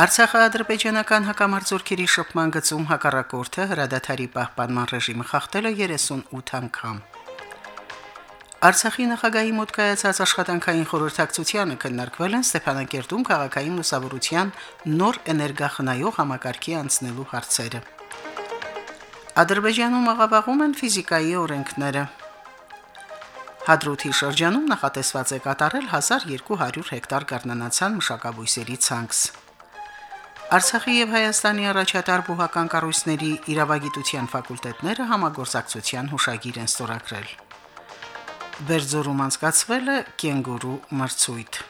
Արցախա-ադրբեջանական հակամարտությունների շփման գծում հակառակորդը հրադադարի պահպանման ռեժիմը խախտել է 38 անգամ։ Արցախի նախագահի մոտ կայացած աշխատանքային խորհրդակցությանը քննարկվել են Ստեփանակերտում քաղաքային լուսավորության նոր էներգախնայող համակարգի անցնելու հարցերը։ Ադրբեջանում աղավաղում են ֆիզիկայի օրենքները։ Հադրութի շրջանում նախատեսված է կատարել 1200 հեկտար գառնանացան մշակաբույսերի ցանքս։ Արցախի եւ Հայաստանի առաջատար բուհական կառույցների իրավագիտության ֆակուլտետները համագործակցության հուշագիր են ստորագրել։ Բերձորում անցկացվել է կենգուրու մրցույթ։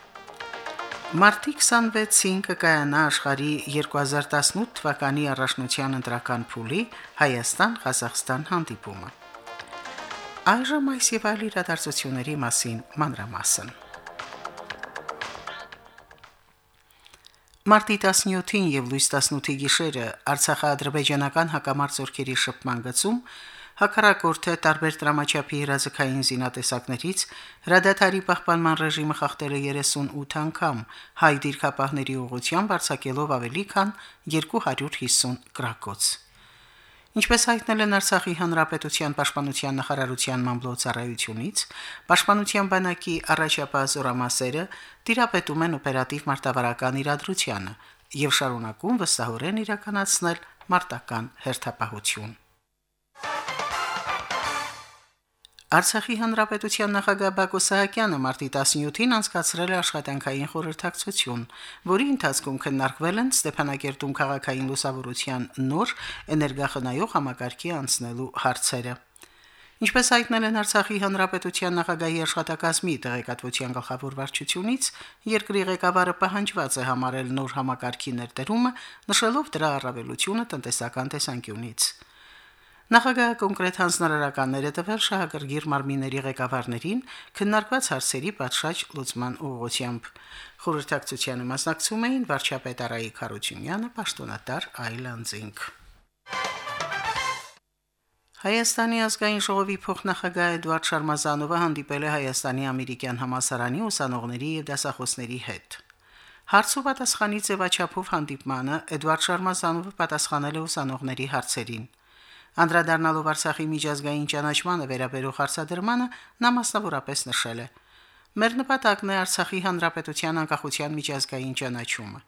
Մարտի 26-ին կկայանա աշխարհի 2018 թվականի առաջնության ընտրական փուլի Հայաստան-Ղազախստան հանդիպումը։ Այժմ այս եւ այլ իրադարձությունների մասին մանրամասն։ Մարտի 17-ին եւ լույս 18-ի գիշերը Արցախա-ադրբեջանական հակամարտությունների շփման գծում հակառակորդը տարբեր դրամաչափի հրաձգային զինատեսակներից հրադադարի պահպանման ռեժիմը խախտել է 38 անգամ, հայ դիրքապահների ուղղությամբ արձակելով ավելի քան 250 գրակոց։ Ինչպես հայտնել են Արցախի հանրապետության պաշտպանության նախարարության մամլոյցարայությունից, պաշտպանության բանակի առաջապահ զորամասերը տիրապետում են օպերատիվ մարտավարական իրադրությանը եւ շարունակում վստահորեն իրականացնել մարտական հերթապահություն։ Արցախի հանրապետության նախագահ Բակո Սահակյանը մարտի 17-ին անցկացրել է աշխատանքային խորհրդակցություն, որի ընթացքում քննարկվել են Ստեփանակերտում քաղաքային լուսավորության նոր էներգախնայող համակարգի անցնելու հարցերը։ Ինչպես հայտնել են Արցախի հանրապետության նախագահի աշխատակազմի տեղեկատվության գլխավոր վարչությունից, երկրի ղեկավարը պահանջված է համարել նոր համակարգի ներդրումը, նշելով դրա առավելությունը տնտեսական տեսանկյունից։ Նախագահը կոնկրետ հանձնարարականներ է տվել շահագրգիռ մարմինների ղեկավարներին քննարկված հարցերի պատշաճ լուծման ուղղությամբ։ Խորհրդակցությանը մասնակցում էին վարչապետ Արայիկ Խարությունյանը, պաշտոնատար Այլանդզինգ։ Հայաստանի ազգային ժողովի փոխնախագահ Էդվարդ Շարմազանովը հանդիպել է Հայաստանի ամերիկյան համասարանի ուսանողների եւ դասախոսների հետ։ Հարցու պատասխանի ձևաչափով հանդիպմանը Էդվարդ Շարմազանովը պատասխանել է ուսանողների հարցերին։ Անդրադառնալով Արցախի միջազգային ճանաչմանը վերաբերող հարցադրմանը նա մասնավորապես նշել է. Մեր նպատակն է Արցախի հանրապետության անկախության միջազգային ճանաչումը։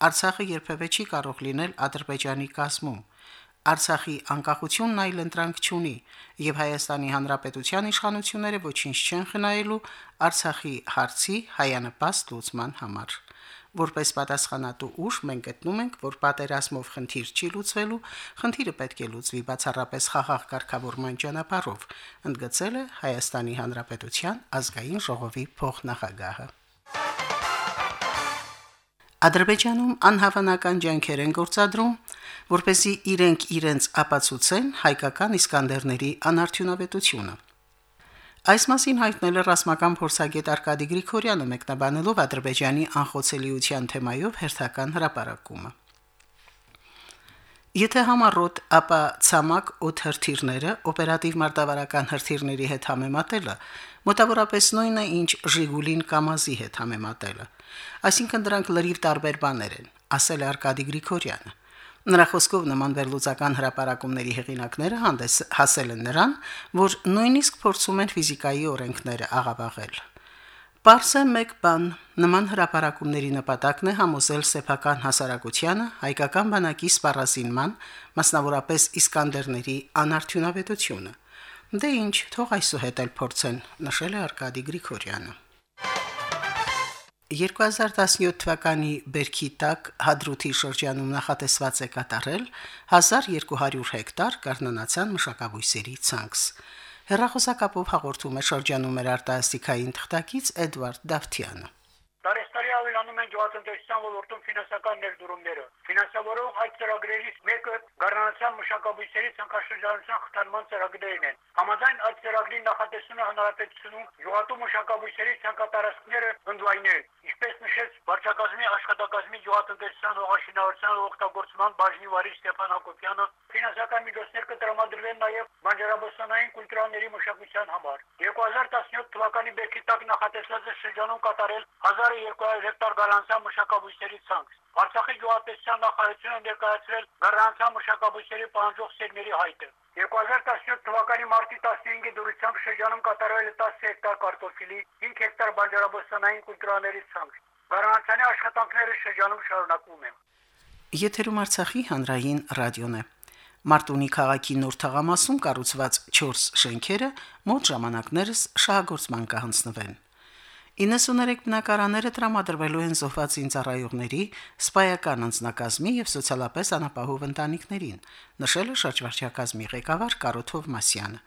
Արցախը երբևէ չի կարող լինել Ադրբեջանի կազմում։ Արցախի անկախությունն այլ ընտրանք չունի, եւ Հայաստանի Հանրապետության իշխանությունները ոչինչ չեն խնայելու Արցախի հարցի հայանպաստ լուծման համար։ Որպես պատասխանատու ուժ մենք գտնում ենք, որ պատերազմով խնդիր չի լուծվելու, խնդիրը պետք է լուծվի բացառապես խաղաղ կարգավորման ճանապարհով, ընդգծել է Հայաստանի Հանրապետության ազգային ժողովի փոխնախագահը։ Ադրբեջանում անհավանական ջանքեր են գործադրում, որպեսզի իրենք իրենց ապացուցեն հայկական իսկանդերների անարդյունավետությունը։ Այս մասին հայտնել է ռազմական փորձագետ Արկադի Գրիգորյանը մեկնաբանելով Ադրբեջանի անխոցելիության թեմայով հերթական հրապարակումը։ Եթե համառոտ, ապա ցամաք օթերթիրները օպերատիվ մարտավարական հրթիռների հետ համեմատելը մոտավորապես նույնն է, ինչ Ժիգուլին կամազի հետ համեմատելը։ Այսինքն դրանք լրիվ տարբեր բաներ են, ասել է Արկադի Գրիգորյանը։ Նրա խոսքով նման վերլուծական հրապարակումների հեղինակները հանդես հասել են նրան, որ նույնիսկ փորձում են ֆիզիկայի օրենքները աղավաղել։ Պարս է մեկ բան. նման հրապարակումների նպատակն է համոզել սեփական հասարակությանը հայկական բանակի սպառազինման, մասնավորապես Իսկանդերների անարդյունավետությունը։ Դե ինչ, թող այսուհետ էլ փորձեն, նշել է Արկադի Գրիգորյանը։ 2017 թվականի բերքի տակ Հադրութի շրջանում նախատեսված է կատարել 1200 հեկտար կառնանացան մշակաբույսերի ցանքս։ Հերրախոսակապով հաղորդում է շրջանում մեր արտասթիկային թղթակից Էդվարդ Դավթյանը։ գյուղատնտեսության ոլորտում ֆինանսական ներդրումները։ Ֆինանսավորող այդ ծրագրերից մեկը Գառնանացան մշակաբույսերի ցանկաշրջանության խթանման ծրագրերն են։ Համաձայն այդ ծրագրի նախատեսումը հանրապետությունում գյուղատու մշակաբույսերի ցանկատարածքները ընդլայնել, ինչպես նշեց վարչակազմի աշխատակազմի գյուղատնտեսության հողաշինարարության օգտագործման բաժնի վարիչ Ստեփան Հակոբյանը ֆինանսական միջոցներ կտրամադրվեն նաև բանջարաբոստանային կուլտուրաների մշակության համար։ 2017 թվականի բերքի տակ նախատեսված է շրջանում կատարել 1200 հեկտար գարանցա մշակաբույսերի ցանց։ Արցախի գյուղատնտեսության նախարարությունը ներկայացրել գարանցա մշակաբույսերի պահանջող սերմերի հայտը։ 2017 թվականի մարտի 15-ի դուրսությամբ շրջանում կատարվել է 10 հեկտար կարտոֆիլի, 5 հեկտար բանջարաբոստանային կուլտուրաների ցանց։ Գարանցանի աշխատանքները շրջանում շարունակվում են։ Եթերում Արցախի հանրային ռադիոն է։ Մարտունի քաղաքի նոր թաղամասում կառուցված 4 շենքերը մոտ ժամանակներս շահագործման կհանձնվեն։ 93 բնակարանները տրամադրվելու են զոհված ինձարայողների, սպայական անձնակազմի եւ սոցիալապես անապահով ընտանիքներին, նշել է շրջվարչակազմի ղեկավար Կարոթով Մասյանը։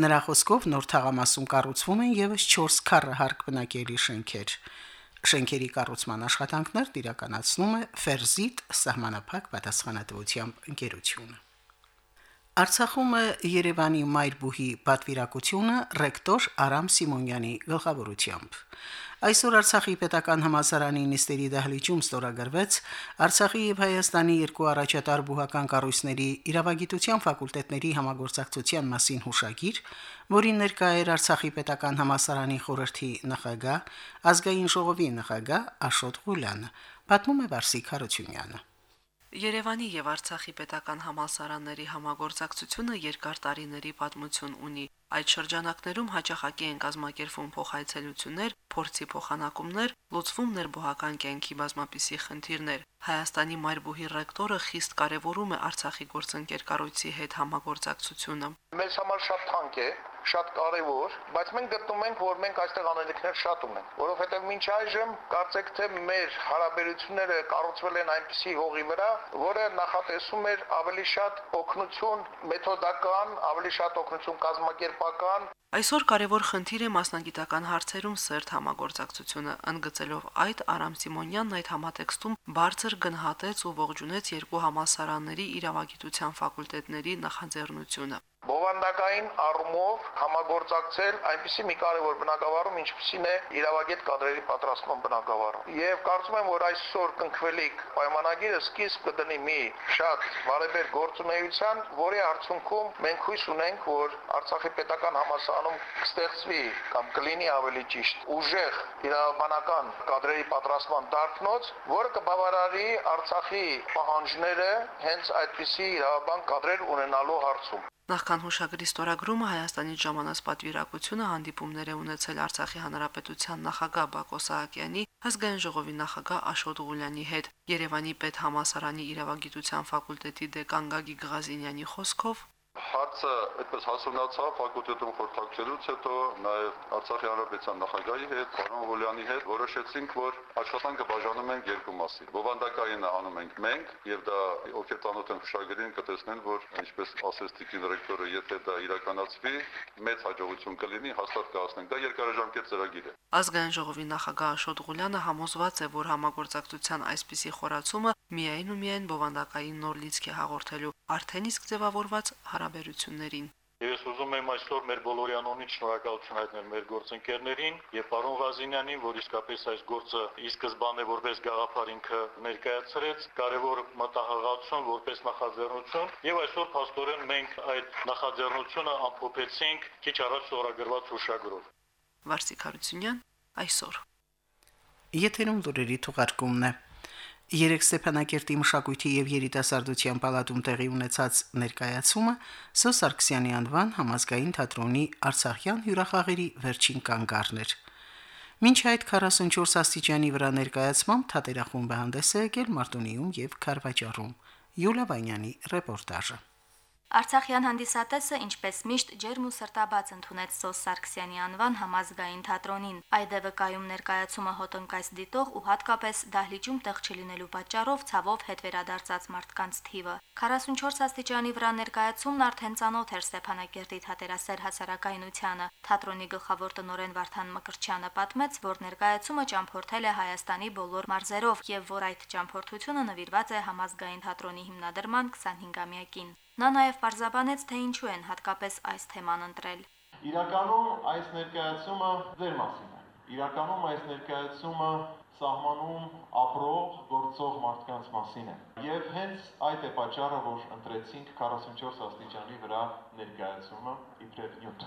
Նրա խոսքով նոր թաղամասում կառուցվում են եւս 4 քառահարկ բնակելի շենքեր։ Շենքերի կառուցման աշխատանքներ իրականացնում է Ֆերզիտ սահմանափակ պատասխանատվությամբ ընկերությունը։ Արցախում է Երևանի Մայրբուհի պատվիրակությունը ռեկտոր Արամ Սիմոնյանի գլխավորությամբ։ Այսօր Արցախի պետական համալսարանի նիստերի դահլիճում ստորագրվեց Արցախի եւ Հայաստանի երկու առաջատար բուհական կառույցների իրավագիտության ֆակուլտետների համագործակցության մասին հուշագիր, որին ներկա էր Արցախի պետական համալսարանի խորհրդի նախագահ, ազգային ժողովի նախագահ Աշոտ Ղուլյանը, պատմում է Վարսիկ Հարությունյանը։ Երևանի եւ Արցախի պետական համալսարանների համագործակցությունը երկար տարիների պատմություն ունի։ Այդ շրջանակներում հաճախակի են կազմակերպվում փոխայցելություններ, փորձի փոխանակումներ, լուծվում ներբողական կյանքի բազմապիսի խնդիրներ։ Հայաստանի Մայրբուհի ռեկտորը խիստ կարևորում է Արցախի գործընկեր կառույցի հետ համագործակցությունը։ Մեզ համար շատ թանկ է, շատ կարևոր, բայց մենք գտնում ենք, որ մենք այստեղ անելիքներ շատ ունենք, որովհետև մինչ այժմ կարծեք թե մեր հարաբերությունները կառուցվել են այնպիսի հողի վրա, որը նախատեսում էր ավելի շատ օգնություն մեթոդական, ավելի շատ օգնություն կազմակերպական Այսօր կարևոր խնդիր է մասնագիտական հարցերում սերտ համագործակցությունը, ընդգծելով այդ Արամ Սիմոնյանն այդ համատեքստում բարձր գնահատեց ու ողջունեց երկու համալսարանների իրավագիտության ֆակուլտետների նախաձեռնությունը բովանդակային առումով համագործակցել այնպիսի մի կարևոր բնակավարում, ինչպիսին է իրավագետ կadrերի պատրաստման բնակավարում։ Եվ կարծում եմ, որ այսօր կնքվելիք պայմանագիրը սկիզբ կդնի մի շատ բարեբեր գործունեության, որի արդյունքում մենք հույս ունենք, որ Արցախի պետական համալսարանում կստեղծվի կամ կլինի ավելի ճիշտ ուժեղ իրավաբանական կadrերի պատրաստման դարբնոց, որը կբավարարի Արցախի պահանջները հենց այդպիսի իրավաբան կadrեր ունենալու հարցում։ Նախքան հուշագրի ստորագրումը Հայաստանից ժամանած պատվիրակությունը հանդիպումներ է ունեցել Արցախի հանրապետության նախագահ Բակո Սահակյանի, ազգային ժողովի նախագահ Աշոտ Ղուլյանի հետ։ Երևանի պետ համասարանի իրավագիտության ֆակուլտետի դեկան Գագիկ Ղազինյանի խոսքով Հարցը այդպես հասունացավ ֆակուլտետում խորհրդակցելուց հետո նաև Արցախի հանրապետության նախագահի հետ, պարոն Ղուլյանի հետ որոշեցինք, որ աշխատանքը բաժանում ենք երկու մասի։ Բովանդակայինը անում ենք մենք եւ դա ովքեր ծանոթ են հուշագրին կտեսնեն, որ ինչպես ասեց Տիկին ռեկտորը, եթե դա իրականացվի, մեծ հաջողություն կլինի, հաստատ կհասնենք։ Դա երկարաժամկետ ծրագիր է։ Ազգային ժողովի նախագահ Աշոտ Ղուլյանը համոզված է, որ համագործակցության այսպիսի խորացումը միայն ու միայն բովանդակային նոր լիցք է հաղորդելու արդեն իսկ ձևավորված հարաբերություններին։ Ես ուզում եմ այսօր մեր բոլորի անունից շնորհակալություն հայտնել մեր գործընկերներին եւ պարոն Ղազինյանին, որ իսկապես այս գործը ի սկզբանե որպես գաղափար ինքը ներկայացրեց, կարևոր մտահղացություն որպես նախաձեռնություն եւ այսօր փաստորեն մենք այդ նախաձեռնությունը ամփոփեցինք քիչ առաջ ստորագրված հուշագրով։ Վարսիկ Հարությունյան այսօր Եթերում լուրերի թողարկումն է։ Երեք Ստեփանակերտի մշակույթի եւ երիտասարդության պալատում տեղի ունեցած ներկայացումը Սո Սարգսյանի անվան համազգային թատրոնի Արցախյան հյուրախաղերի վերջին կանգառներ։ Մինչ այդ 44 աստիճանի վրա ներկայացմամբ թատերախումբը հանդես է եկել Մարտունիում եւ Խարվաճառում։ Յուլիա Վանյանի ռեպորտաժը։ Արցախյան հանդիսատեսը ինչպես միշտ ջերմ ու սրտաբաց ընդունեց Սոս Սարգսյանի անվան համազգային թատրոնին։ Այդ վկայում ներկայացումը հոտնկայս դիտող ու հատկապես դահլիճում տեղ չլինելու պատճառով ցավով հետ վերադարձած մարդկանց թիվը։ 44 աստիճանի վրա ներկայացումն արդեն ցանոթ էր Ստեփանակերտի թատերասեր հասարակայնությանը։ Թատրոնի գլխավոր տնօրեն Վարդան Մկրչյանը պատմեց, որ ներկայացումը ճամփորդել է Հայաստանի բոլոր մարզերով եւ որ այդ ճամփորդությունը նվիրված է համազգային թատրոնի հիմնադրման 25-ամյակին։ Նա նաև պարզաբանեց, թե ինչու են հատկապես այս թեման ընտրել։ Իրականում այս ներկայացումը ձեր մասին է։ Իրականում այս ներկայացումը սահմանում ապրող, գործող մարդկանց մասին է։ Եվ հենց այդ է պատճառը, որ ընտրեցինք 44 աստիճանի վրա ներկայացումը իբրև նյութ։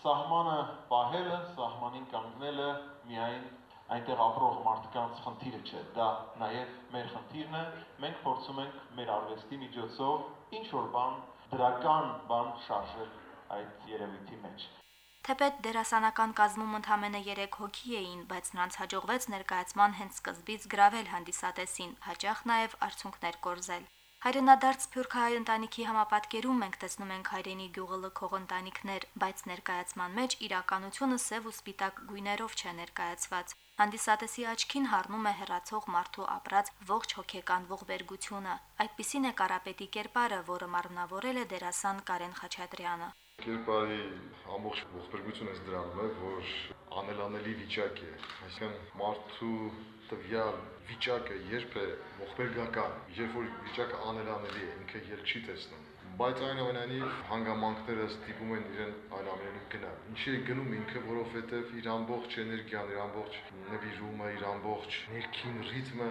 Սահմանը պահելը, սահմանին կանգնելը միայն այնտեղ ապրող մարդկանց խնդիրը չէ, դա նաև մեր խնդիրն է։ Մենք փորձում ենք մեր արվեստի միջոցով ինչ որ բան դրական բան շարժել այդ երևույթի մեջ։ Թեպետ դերասանական կազմում ընդամենը 3 հոգի էին, բայց նրանց հաջողվեց ներկայացման հենց սկզբից գravel հանդիսատեսին, հաճախ նաև արցունքներ կորզել։ Հայրենադարձ Սփյուռքահայ ընտանիքի համապատկերում մենք տեսնում ենք հայրենի գյուղը լքող ընտանիքներ, բայց ներկայացման մեջ իրականությունը սև ու սպիտակ գույներով չէ ներկայացված։ Հանդիսատեսի աչքին հառնում է հերացող մարդու ապրած ողջ հոգեկան ողբերգությունը։ Այդպիսին է Կարապետի կերպարը, որը մարմնավորել է դերասան Կարեն Խաչատրյանը։ Կերպարի ամբողջ ողբերգությունը դրանում է, որ անելանելի վիճակ է, այսինքն մարդու տվյալ վիճակը երբ է ողբերգական, երբ որ վիճակը անելանելի է, ինքը ել չի տեսնում բայց այնուամենայնիվ հանգամանքները ստիպում են իրեն այլ ամենին գնալ։ Ինչի է գնում ինքը, որովհետև իր ամբողջ էներգիան, իր ամբողջ նվիրումը, իր ամբողջ ներքին ռիթմը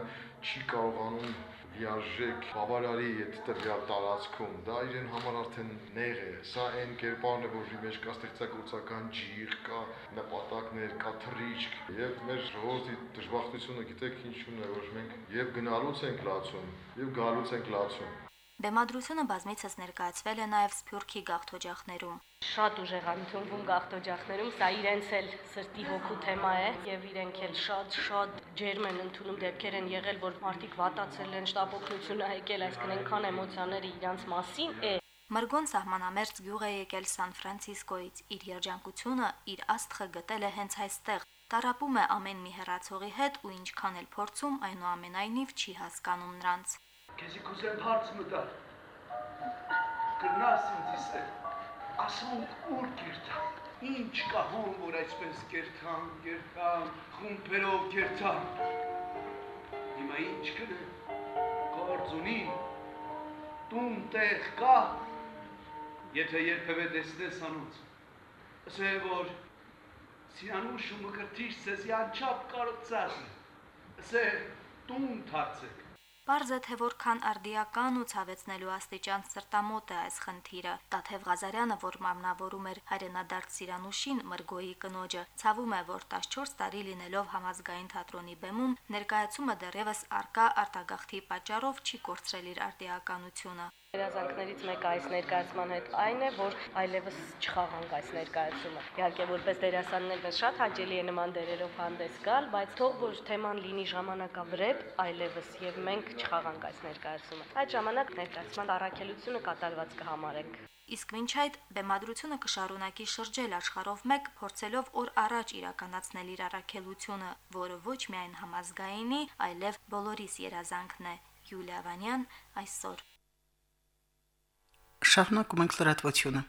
չի կարողանում լիարժեք բավարարի այդ տվյալ տարածքում։ Դա իրեն համար արդեն նեղ է։ Սա այն կերպարն է, որի մեջ կա ստեղծագործական ջիղ, կա նպատակներ, կա թռիչք, եւ մեր ժողովրդի դժբախտությունը գիտեք ինչու՞ն է, որ մենք եւ գնալուց ենք լացում, եւ գալուց ենք լացում Բեմադրությունը բազմիցս ներկայացվել է նաև Սփյուռքի գաղթօջախներում։ Շատ ուժեղ ընդունվում գաղթօջախներում, սա իրենց էլ սրտի հոգու թեմա է եւ իրենք էլ շատ շատ ջերմ են ընդունում դեպքեր են եղել, որ մարդիկ վատացել են, շտապօգնությունը եկել, այսինքն այնքան էմոցիաները իրանց մասին է, Մարգոն սահմանամերձ գյուղ է եկել Սան Ֆրանցիսկոից։ Իր երջանկությունը, իր աստղը գտել է հենց այստեղ։ Տարապում է ամեն մի հեռացողի հետ ու ինչքան էլ փորձում, այնուամենայնիվ չի հասկանում նրանց։ Քեզի կուզեմ հարց մտալ։ Գրնաս ինձ իսել։ Ասում ուր կերտան։ Ինչ կահոն, որ այսպես կերտան, կերտան, խումբերով կերտան։ Հիմա ինչ կնե։ Գործ ունին։ Տուն տեղ կա։ Եթե երբևէ տեսնես անուց։ Ասե որ Սիանուշը մկրտիչ ցեզի անչափ կարծած։ Ասե տուն թարցեք Պարզ է, թե որքան արդիական ու ցավեցնելու աստիճան սրտամոտ է այս խնդիրը։ Տաթև Ղազարյանը, որ մամնավորում էր հայրենադարձ Սիրանուշին Մրգոյի կնոջը, ցավում է, որ 14 տարի լինելով համազգային թատրոնի բեմում ներկայացումը դեռևս արկա արտագաղթի պատճառով չի կորցրել իր արդիականությունը։ Երազանքներից մեկը այս ներկայացման հետ այն է, որ այլևս չխաղանք այս ներկայացումը։ Իհարկե, որպես դերասաններ մեզ շատ հաճելի է նման դերերով հանդես գալ, բայց թող որ թեման լինի ժամանակավրեպ այլևս եւ մենք չխաղանք այս ներկայացումը։ Այդ ժամանակ ներկայացման առաքելությունը կատարված կհամարենք։ Իսկ ոչ այդ բեմադրությունը կշարունակի շրջել աշխարհով մեկ, փորձելով օր առաջ իրականացնել իր առաքելությունը, որը ոչ միայն համազգայինի, այլև բոլորիս երազանքն է։ Յուլիա Վանյան այսօր Շարունակում ենք լրատվությունը։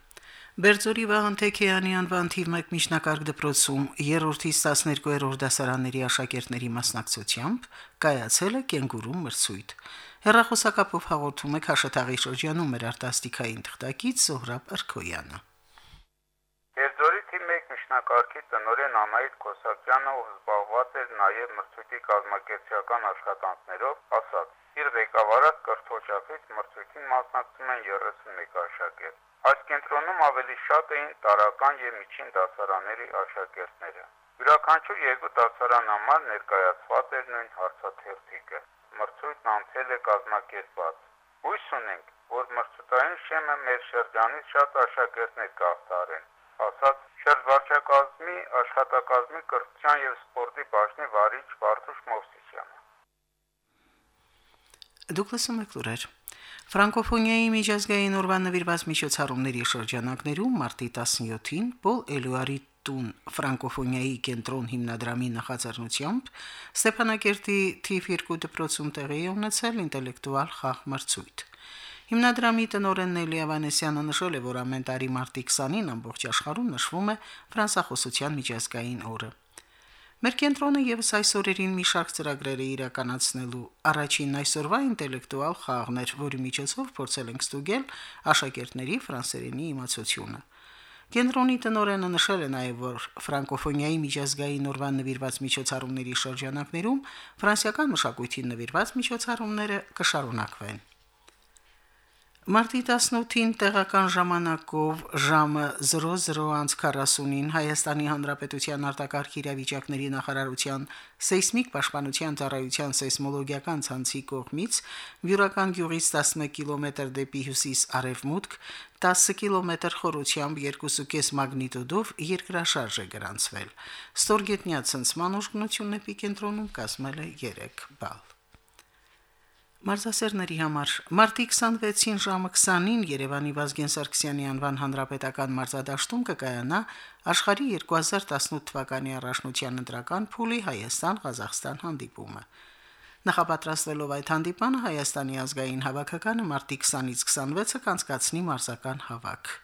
Բերձորի Վահան Թեքեյանի անվան թիվ 1 միջնակարգ դպրոցում 3-ից 12-րդ դասարանների աշակերտների մասնակցությամբ կայացել է կենգուրու մրցույթ։ Հերրախոսակապով հաղորդում է Քաշաթաղի շրջանում մեր արտասթիկային թղթակից Զոհրաբ Արքոյանը։ թիվ 1 միջնակարգի տնօրեն Անահիտ Կոսակյանը, ով զբաղված էր նաև մրցույթի կազմակերպչական աշխատանքներով, ասաց. Իր ղեկավարած կրթօջախից մրցույթին մասնակցում են 31 աշակերտ։ Այս կենտրոնում ավելի շատ էին տարական եւ միջին դասարանների աշակերտները։ Յուրաքանչյուր երկու դասարան համար ներկայացված էր նույն հարցաթերթիկը։ Մրցույթն անցել է կազմակերպված։ Հույս ունենք, որ մրցութային շեմը մեր շրջանից շատ աշակերտներ կհաղթարեն, ասաց շրջվարչակազմի աշխատակազմի կրթության եւ սպորտի բաժնի վարիչ Վարդուշ Մովսիսյանը։ Դուք լսում եք լուրեր։ Ֆրանկոֆոնիայի միջազգային օրվան նվիրված միջոցառումների շրջանակներում մարտի 17-ին Պոլ Էլուարի տուն ֆրանկոֆոնիայի կենտրոն հիմնադրամի նախաձեռնությամբ Ստեփանակերտի թիվ 2 դպրոցում տեղի ունեցել ինտելեկտուալ խաղ մրցույթ։ Հիմնադրամի տնօրեն Նելի Ավանեսյանը նշել է, որ ամեն տարի մարտի 20-ին ամբողջ աշխարհում նշվում է ֆրանսախոսության միջազգային օրը։ Մեր կենտրոնը եւս այս օրերին մի շարք ծրագրեր է իրականացնելու։ Առաջին այսօրվա ինտելեկտուալ խաղն էր, որի միջոցով փորձել ենք ստուգել աշակերտների ֆրանսերենի իմացությունը։ Կենտրոնի տնօրենը նշել է նաև, որ ֆրանկոֆոնիայի միջազգային օրվան նվիրված միջոցառումների շրջանակներում ֆրանսիական մշակույթին նվիրված միջոցառումները կշարունակվեն։ Մարտի 18-ին տեղական ժամանակով ժամը 00:40-ին Հայաստանի Հանրապետության արտակարգ իրավիճակների նախարարության սեյսմիկ պաշտպանության ծառայության սեյսմոլոգիական ցանցի կողմից Վյուրական գյուղից 11 կիլոմետր դեպի հյուսիս արևմուտք 10 կիլոմետր խորությամբ 2.5 մագնիտուդով երկրաշարժ է գրանցվել։ Ստորգետնյա ցնցման ուժգնությունն էպիկենտրոնում կազմել է 3 բալ։ Մարզասերների համար. Մարտի 26-ին ժամը 20-ին Երևանի Վազգեն Սարգսյանի անվան հանրապետական մարզադաշտում կկայանա աշխարհի 2018 թվականի առաջնության ընտրական փուլի Հայաստան-Ղազախստան հանդիպումը։ Նախապատրաստվելով այդ հանդիպանը Հայաստանի ազգային հավաքականը մարտի 20-ից 26-ը կանցկացնի մարզական հավաք։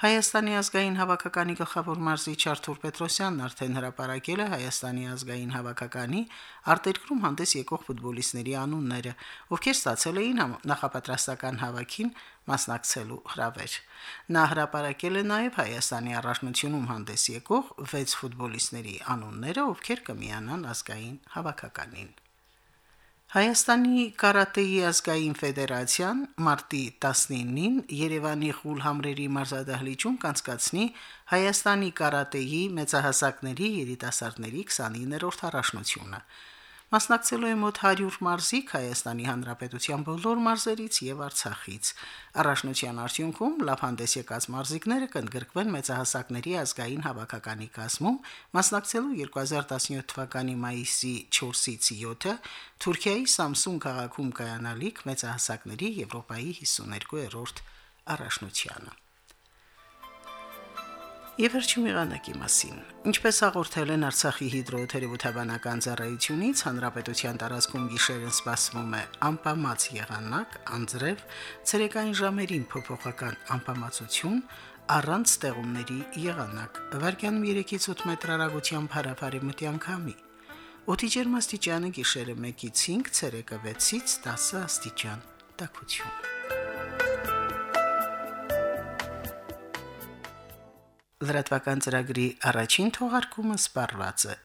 Հայաստանի ազգային հավաքականի գլխավոր մարզիչ Արթուր Պետրոսյանն արդեն հրապարակել է Հայաստանի ազգային հավաքականի արտերկրում հանդես եկող ֆուտբոլիստների անունները, ովքեր ստացել էին նախապատրաստական հավաքին մասնակցելու հրավեր։ Նա հրապարակել է նաև Հայաստանի առաջնությունում հանդես եկող 6 ֆուտբոլիստների անունները, ովքեր կմիանան ազգային հավաքականին։ Հայաստանի կարատեի ազգային ֆեդերացիան մարտի 19-ին Երևանի խուլհամրերի մարզադահլիճում կանցկացնի Հայաստանի կարատեի մեծահասակների երիտասարդների 29-րդ առաջնությունը։ Մասնակցելու է մոտ 100 մարզիկ Հայաստանի Հանրապետության բոլոր մարզերից եւ Արցախից։ Առաջնության արդյունքում լավանդես եկած մարզիկները կընդգրկվեն մեծահասակների ազգային հավաքականի կազմում, մասնակցելու 2017 թվականի մայիսի 4-ից 7-ը Թուրքիայի Սամսուն քաղաքում կայանալիք մեծահասակների Եվրոպայի 52-րդ առաջնությանը։ Եվ վերջին եղանակի մասին։ Ինչպես հաղորդել են Արցախի հիդրոթերապևտաբանական ծառայությունից, հանրապետության տարածքում գիշերն սպասվում է անպամած եղանակ, անձրև, ցերեկային ժամերին փոփոխական անպամացություն, առանց ստեղումների եղանակ։ Վարկյանում 3-ից 8 մետր հեռագությամբ հարավարի մտյան քամի։ Օդի ջերմաստիճանը գիշերը 1-ից 5, ցերեկը 6-ից 10 աստիճան։ Տաքություն։ Լրատվական ծրագրի առաջին թողարկումը սպառված է